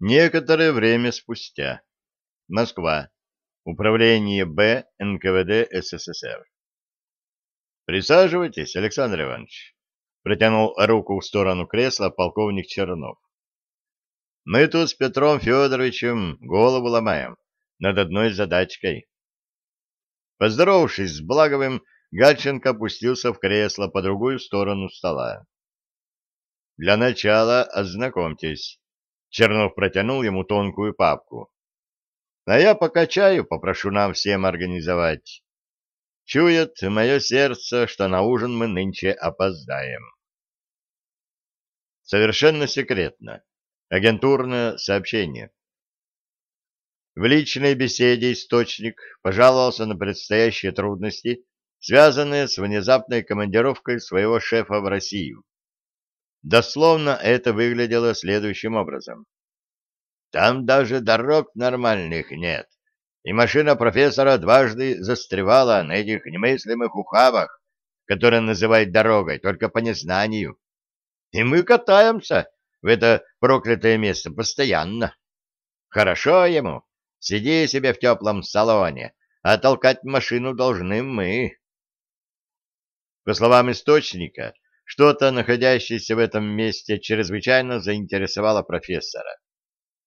Некоторое время спустя. Москва. Управление Б НКВД СССР. Присаживайтесь, Александр Иванович. Протянул руку в сторону кресла полковник Чернов. Мы тут с Петром Федоровичем голову ломаем над одной задачкой. Поздоровавшись с Благовым, Гальченко опустился в кресло по другую сторону стола. Для начала ознакомьтесь. Чернов протянул ему тонкую папку. А я пока чаю попрошу нам всем организовать. Чует мое сердце, что на ужин мы нынче опоздаем. Совершенно секретно. Агентурное сообщение. В личной беседе источник пожаловался на предстоящие трудности, связанные с внезапной командировкой своего шефа в Россию. Дословно это выглядело следующим образом. Там даже дорог нормальных нет, и машина профессора дважды застревала на этих немыслимых ухабах, которые называют дорогой только по незнанию. И мы катаемся в это проклятое место постоянно. Хорошо ему, сиди себе в теплом салоне, а толкать машину должны мы. По словам источника, что-то, находящееся в этом месте, чрезвычайно заинтересовало профессора.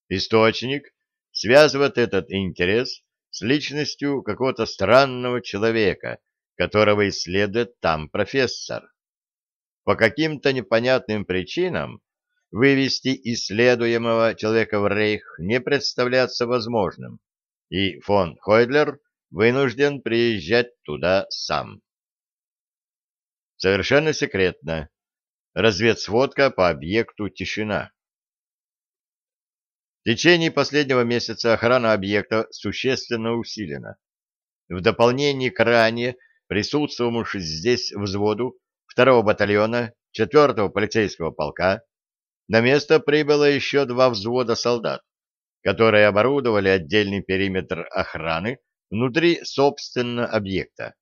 Источник связывает этот интерес с личностью какого-то странного человека, которого исследует там профессор. По каким-то непонятным причинам вывести исследуемого человека в Рейх не представляется возможным, и фон Хойдлер вынужден приезжать туда сам. Совершенно секретно. Разведсводка по объекту «Тишина». В течение последнего месяца охрана объекта существенно усилена. В дополнение к ранее присутствовавшему здесь взводу 2-го батальона 4-го полицейского полка на место прибыло еще два взвода солдат, которые оборудовали отдельный периметр охраны внутри, собственно, объекта.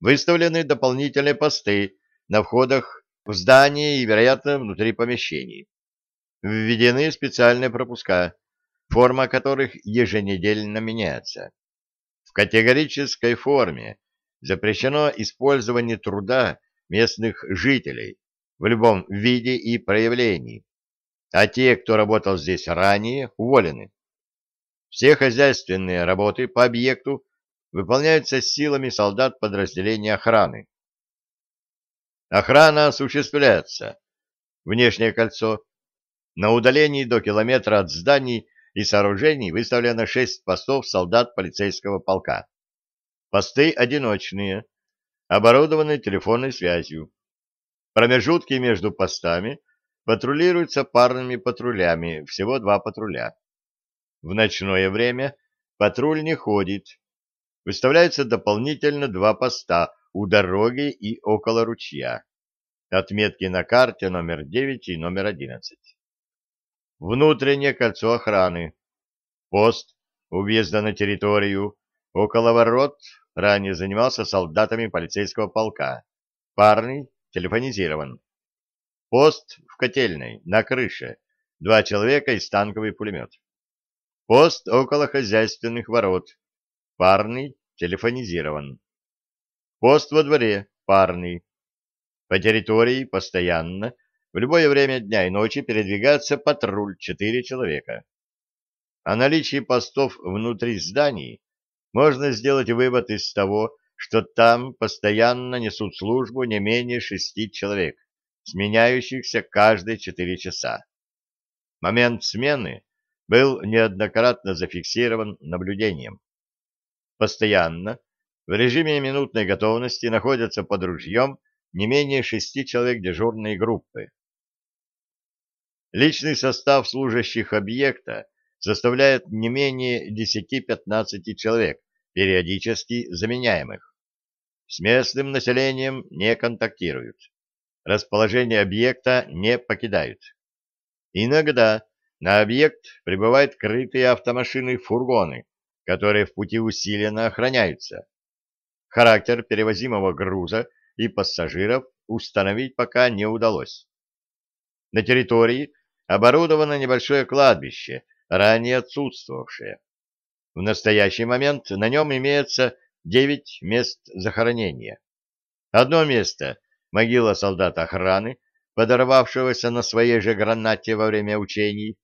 Выставлены дополнительные посты на входах в здание и, вероятно, внутри помещений. Введены специальные пропуска, форма которых еженедельно меняется. В категорической форме запрещено использование труда местных жителей в любом виде и проявлении, а те, кто работал здесь ранее, уволены. Все хозяйственные работы по объекту выполняются силами солдат подразделения охраны. Охрана осуществляется. Внешнее кольцо. На удалении до километра от зданий и сооружений выставлено шесть постов солдат полицейского полка. Посты одиночные, оборудованы телефонной связью. Промежутки между постами патрулируются парными патрулями, всего два патруля. В ночное время патруль не ходит, выставляется дополнительно два поста у дороги и около ручья. Отметки на карте номер 9 и номер 11. Внутреннее кольцо охраны. Пост у въезда на территорию. Около ворот ранее занимался солдатами полицейского полка. Парный телефонизирован. Пост в котельной, на крыше. Два человека и станковый пулемет. Пост около хозяйственных ворот парный, телефонизирован. Пост во дворе, парный. По территории постоянно, в любое время дня и ночи передвигается патруль четыре человека. О наличии постов внутри зданий можно сделать вывод из того, что там постоянно несут службу не менее шести человек, сменяющихся каждые четыре часа. Момент смены был неоднократно зафиксирован наблюдением постоянно в режиме минутной готовности находятся под ружьем не менее шести человек дежурной группы. Личный состав служащих объекта составляет не менее 10-15 человек, периодически заменяемых. С местным населением не контактируют. Расположение объекта не покидают. Иногда на объект прибывают крытые автомашины-фургоны, которые в пути усиленно охраняются. Характер перевозимого груза и пассажиров установить пока не удалось. На территории оборудовано небольшое кладбище, ранее отсутствовавшее. В настоящий момент на нем имеется девять мест захоронения. Одно место — могила солдата охраны, подорвавшегося на своей же гранате во время учений,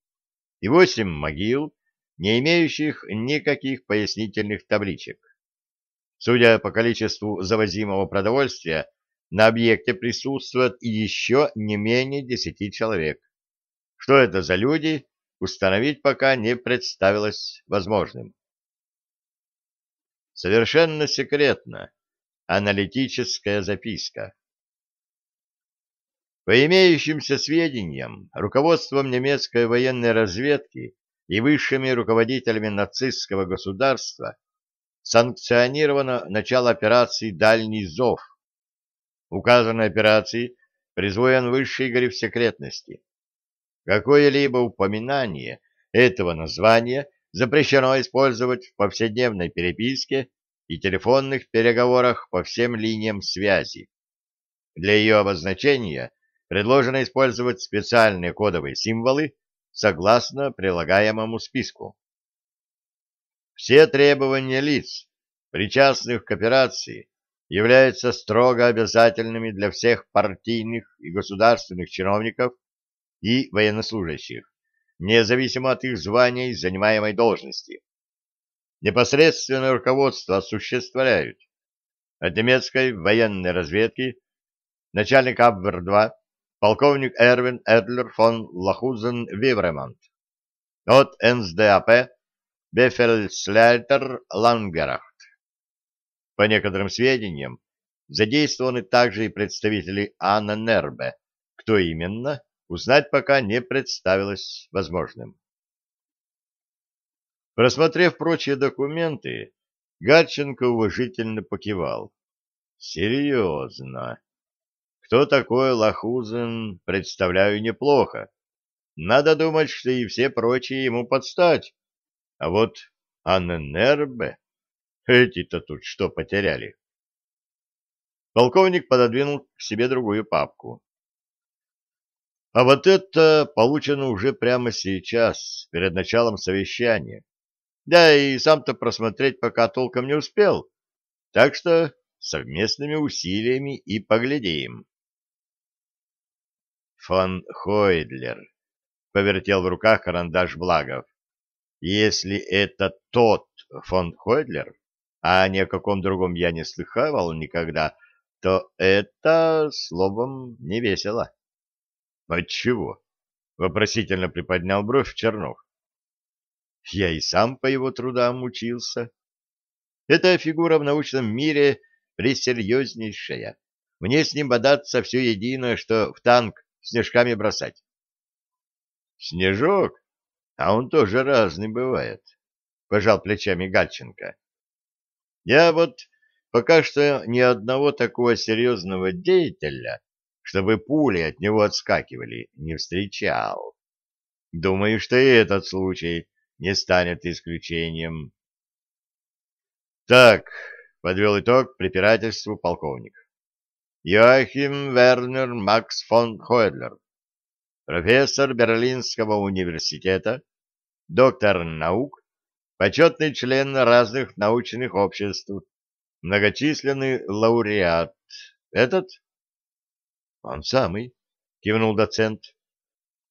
и восемь могил, не имеющих никаких пояснительных табличек. Судя по количеству завозимого продовольствия, на объекте присутствует еще не менее десяти человек. Что это за люди, установить пока не представилось возможным. Совершенно секретно. Аналитическая записка. По имеющимся сведениям, руководством немецкой военной разведки и высшими руководителями нацистского государства санкционировано начало операции «Дальний зов». Указанной операции призван высший гриф секретности. Какое-либо упоминание этого названия запрещено использовать в повседневной переписке и телефонных переговорах по всем линиям связи. Для ее обозначения предложено использовать специальные кодовые символы согласно прилагаемому списку. Все требования лиц, причастных к операции, являются строго обязательными для всех партийных и государственных чиновников и военнослужащих, независимо от их звания и занимаемой должности. Непосредственное руководство осуществляют от немецкой военной разведки начальник Абвер-2 полковник Эрвин Эдлер фон Лахузен-Вивремонт, от НСДАП Бефельслейтер Лангерахт. По некоторым сведениям, задействованы также и представители Анна Нербе. Кто именно, узнать пока не представилось возможным. Просмотрев прочие документы, Гатченко уважительно покивал. Серьезно. Кто такой Лахузен, представляю неплохо. Надо думать, что и все прочие ему подстать. А вот Анненербе, эти-то тут что потеряли? Полковник пододвинул к себе другую папку. А вот это получено уже прямо сейчас, перед началом совещания. Да и сам-то просмотреть пока толком не успел. Так что совместными усилиями и поглядим фон Хойдлер, — повертел в руках карандаш Благов. Если это тот фон Хойдлер, а ни о каком другом я не слыхал никогда, то это, словом, не весело. — Отчего? — вопросительно приподнял бровь Чернов. — Я и сам по его трудам учился. Эта фигура в научном мире пресерьезнейшая. Мне с ним бодаться все единое, что в танк снежками бросать. Снежок? А он тоже разный бывает, — пожал плечами Гальченко. Я вот пока что ни одного такого серьезного деятеля, чтобы пули от него отскакивали, не встречал. Думаю, что и этот случай не станет исключением. Так, — подвел итог препирательству полковник. Йоахим Вернер Макс фон Хойдлер, профессор Берлинского университета, доктор наук, почетный член разных научных обществ, многочисленный лауреат. Этот? Он самый, кивнул доцент.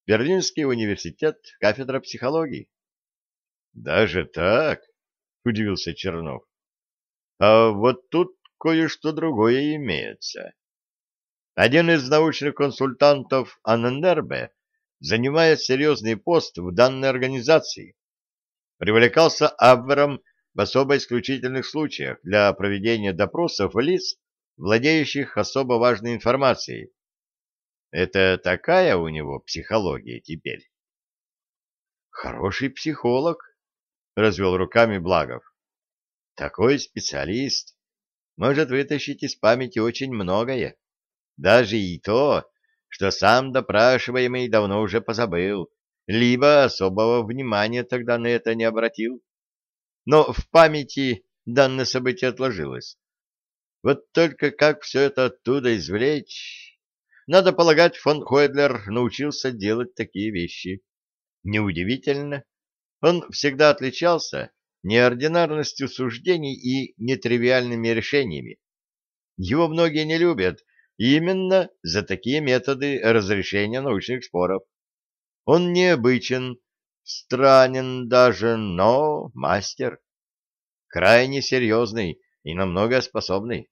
Берлинский университет, кафедра психологии. Даже так? Удивился Чернов. А вот тут кое-что другое имеется. Один из научных консультантов Анненербе занимает серьезный пост в данной организации. Привлекался Абвером в особо исключительных случаях для проведения допросов лиц, владеющих особо важной информацией. Это такая у него психология теперь? Хороший психолог, развел руками Благов. Такой специалист может вытащить из памяти очень многое даже и то, что сам допрашиваемый давно уже позабыл, либо особого внимания тогда на это не обратил. Но в памяти данное событие отложилось. Вот только как все это оттуда извлечь? Надо полагать, фон Хойдлер научился делать такие вещи. Неудивительно. Он всегда отличался неординарностью суждений и нетривиальными решениями. Его многие не любят именно за такие методы разрешения научных споров. Он необычен, странен даже, но мастер. Крайне серьезный и намного способный.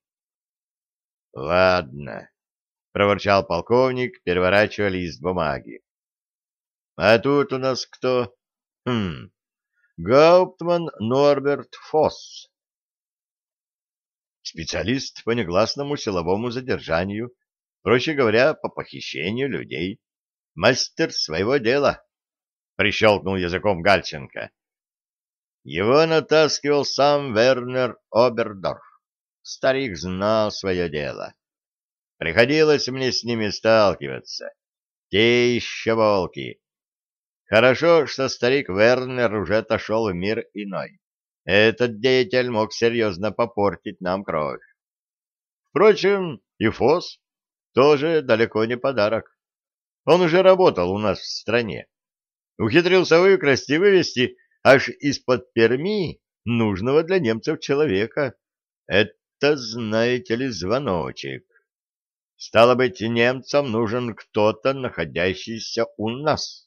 — Ладно, — проворчал полковник, переворачивая лист бумаги. — А тут у нас кто? Хм, Гауптман Норберт Фосс. Специалист по негласному силовому задержанию, проще говоря, по похищению людей. Мастер своего дела, — прищелкнул языком Гальченко. Его натаскивал сам Вернер Обердорф. Старик знал свое дело. Приходилось мне с ними сталкиваться. Те еще волки. Хорошо, что старик Вернер уже отошел в мир иной. Этот деятель мог серьезно попортить нам кровь. Впрочем, и Фос тоже далеко не подарок. Он уже работал у нас в стране. Ухитрился выкрасть и вывести аж из-под Перми нужного для немцев человека. Это, знаете ли, звоночек. Стало быть, немцам нужен кто-то, находящийся у нас.